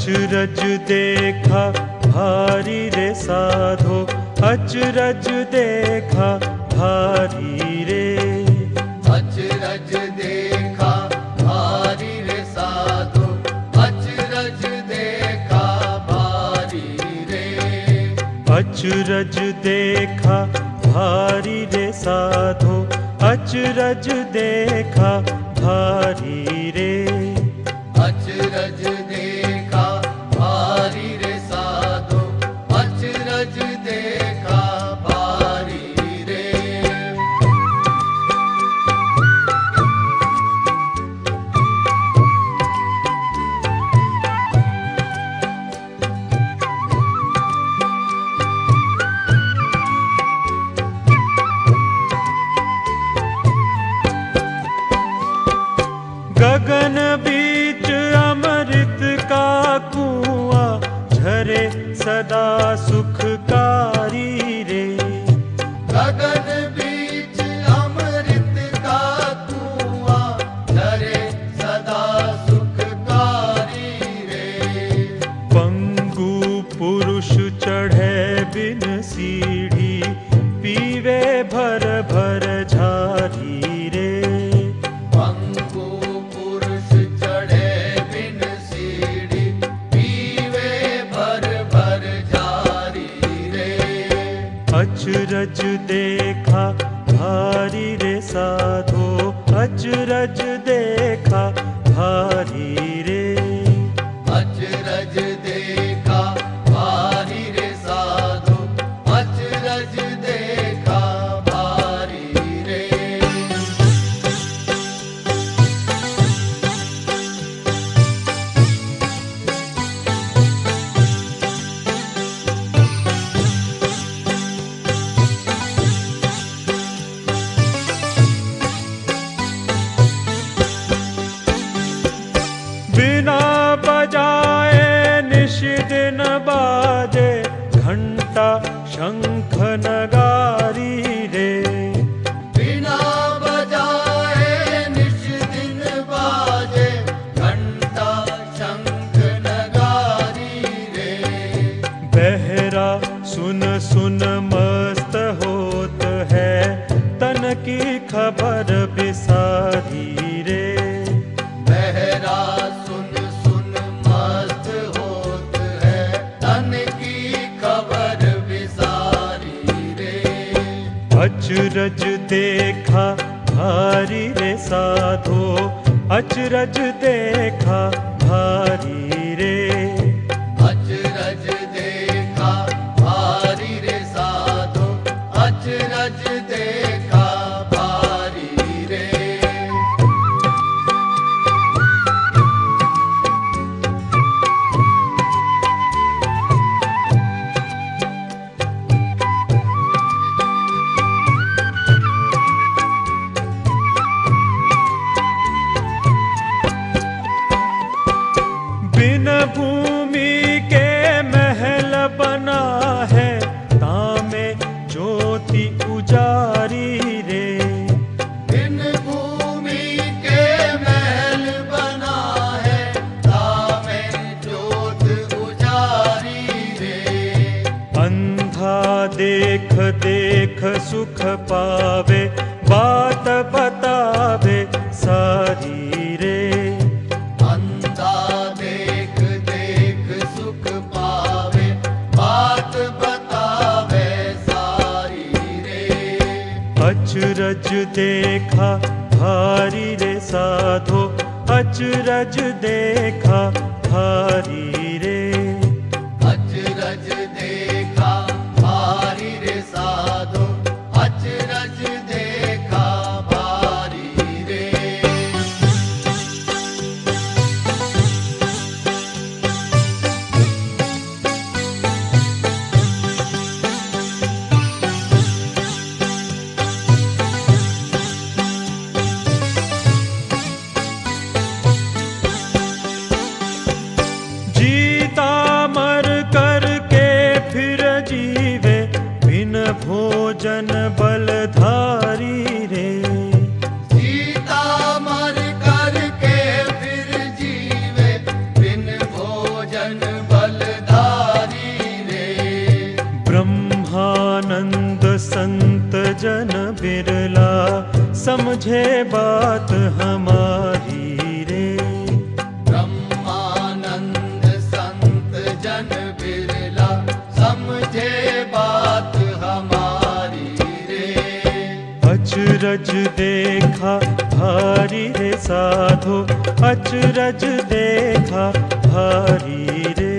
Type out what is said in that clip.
अचरज देखा भारी रे साधो। अचरज देखा भारी रे। अचरज देखा भारी रे साधु। अचरज देखा भारी रे। अचरज देखा भारी रे साधो। अचरज देखा भारी रे। अचरज गगन बीच अमृत का कुआ झरे सदा सुखकारी रे। गगन बीच अमृत का कुआँ झरे सदा सुखकारी रे। पंगु पुरुष चढ़े बिन सीढ़ी पीवे भर भर झारी अचरज देखा भारी रे साधो अचरज देखा भारी शंख नगारी रे। बिना बजाए निश दिन बाजे घंटा शंख नगारी रे। बहरा सुन सुन मस्त होत है तन की खबर बिसारी रे। अचरज देखा भारी रे साधो। अचरज देखा भारी देख देख सुख पावे बात बतावे सारी रे अंधा देख देख सुख पावे बात बतावे सारी रे अचरज देखा भारी रे साधो अचरज देखा भारी रे। समझे बात हमारी रे। ब्रह्मानंद संत जन बिरला समझे बात हमारी रे। अचरज देखा भारी रे साधो अचरज देखा भारी रे।